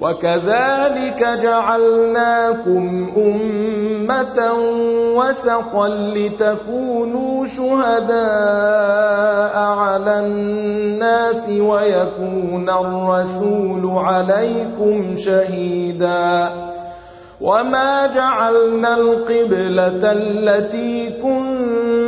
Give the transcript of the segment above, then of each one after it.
وَكَذَلِكَ جَعَلْنَاكُمْ أُمَّةً وسقا لِتَكُونُوا شُهَدَاءَ عَلَى النَّاسِ وَيَكُونَ الرَّسُولُ عَلَيْكُمْ شَهِيدًا وَمَا جَعَلْنَا الْقِبْلَةَ الَّتِي كُنتَ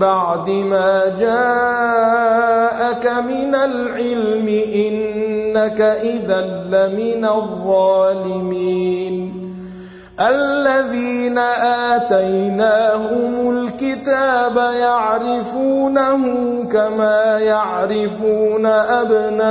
بعد ما جاءك من العلم إنك إذا لمن الظالمين. الذين آتيناهم الكتاب يعرفونه كما يعرفون أبناءهم.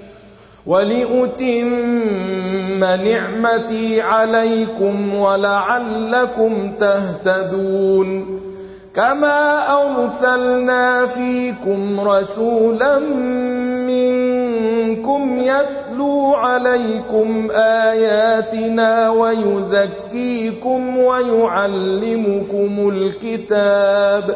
وَلِأُتِمَّ نِعْمَتِي عَلَيْكُمْ وَلَعَلَّكُمْ تَهْتَدُونَ كَمَا أَرْسَلْنَا فِيكُمْ رَسُولًا مِنْكُمْ يَتْلُو عَلَيْكُمْ آيَاتِنَا وَيُزَكِّيكُمْ وَيُعَلِّمُكُمُ الْكِتَابَ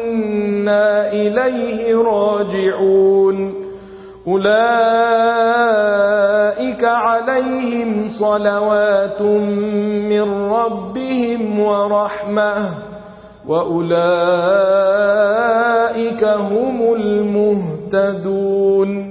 إنا إليه راجعون أولئك عليهم صلوات من ربهم ورحمة وأولئك هم المهتدون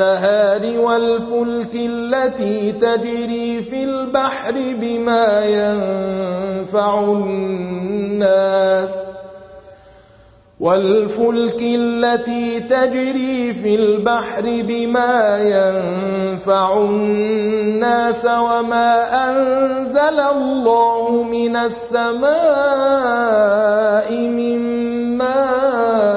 والنهار والفلك التي تجري في البحر بما ينفع الناس والفلك التي تجري في البحر بما ينفع الناس وما أنزل الله من السماء من ماء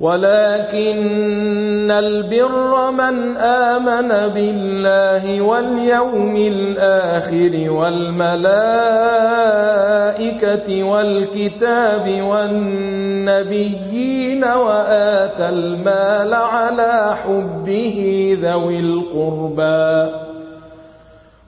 ولكن البر من آمن بالله واليوم الآخر والملائكة والكتاب والنبيين وآت المال على حبه ذوي القربى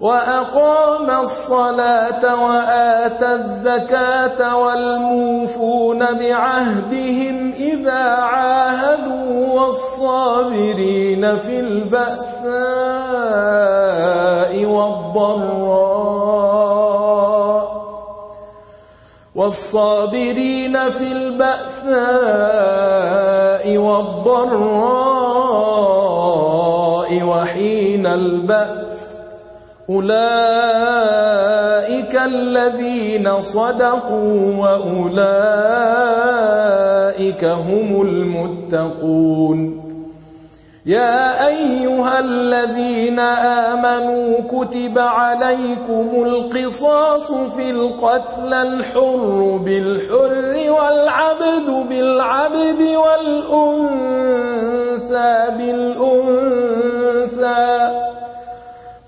وأقام الصلاة وآت الزكاة والموفون بعهدهم إذا عاهدوا والصابرين في البأساء والضراء والصابرين في البأساء والضراء وحين البأس أولئك الذين صدقوا وأولئك هم المتقون. يا أيها الذين آمنوا كتب عليكم القصاص في القتل الحر بالحر والعبد بالعبد والأنثى بالأنثى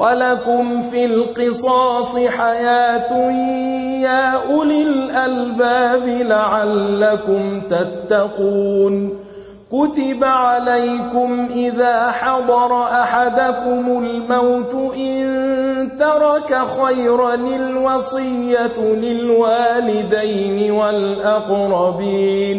وَلَكُمْ فِي الْقِصَاصِ حَيَاةٌ يَا أُولِي الْأَلْبَابِ لَعَلَّكُمْ تَتَّقُونَ كُتِبَ عَلَيْكُمْ إِذَا حَضَرَ أَحَدَكُمُ الْمَوْتُ إِن تَرَكَ خَيْرًا الْوَصِيَّةُ لِلْوَالِدَيْنِ وَالْأَقْرَبِينَ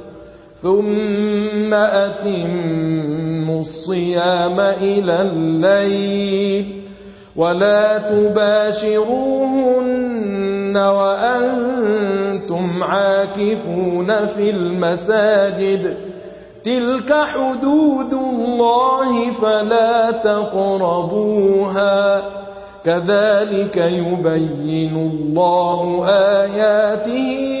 ثم أتم الصيام إلى الليل ولا تباشروهن وأنتم عاكفون في المساجد تلك حدود الله فلا تقربوها كذلك يبين الله آياته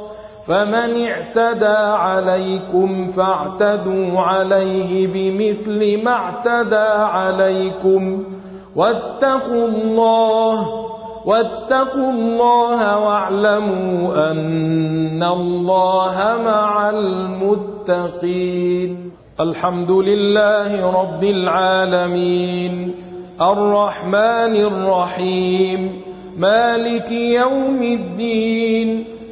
فمن اعتدى عليكم فاعتدوا عليه بمثل ما اعتدى عليكم. واتقوا الله واتقوا الله واعلموا أن الله مع المتقين. الحمد لله رب العالمين. الرحمن الرحيم. مالك يوم الدين.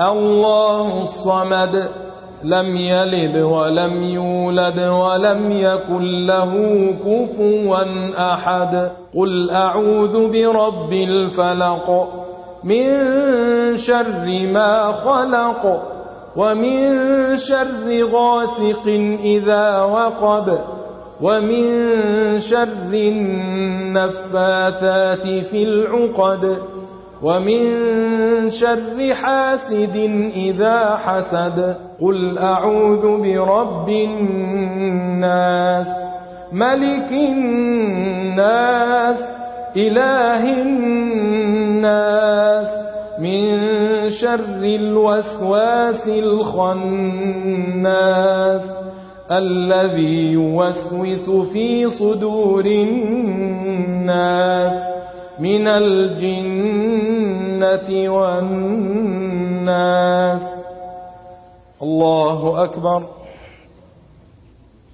الله الصمد لم يلد ولم يولد ولم يكن له كفوا أحد قل أعوذ برب الفلق من شر ما خلق ومن شر غاسق إذا وقب ومن شر النفاثات في العقد ومن شر حاسد إذا حسد قل أعوذ برب الناس ملك الناس إله الناس من شر الوسواس الخناس الذي يوسوس في صدور الناس من الجنة والناس. الله أكبر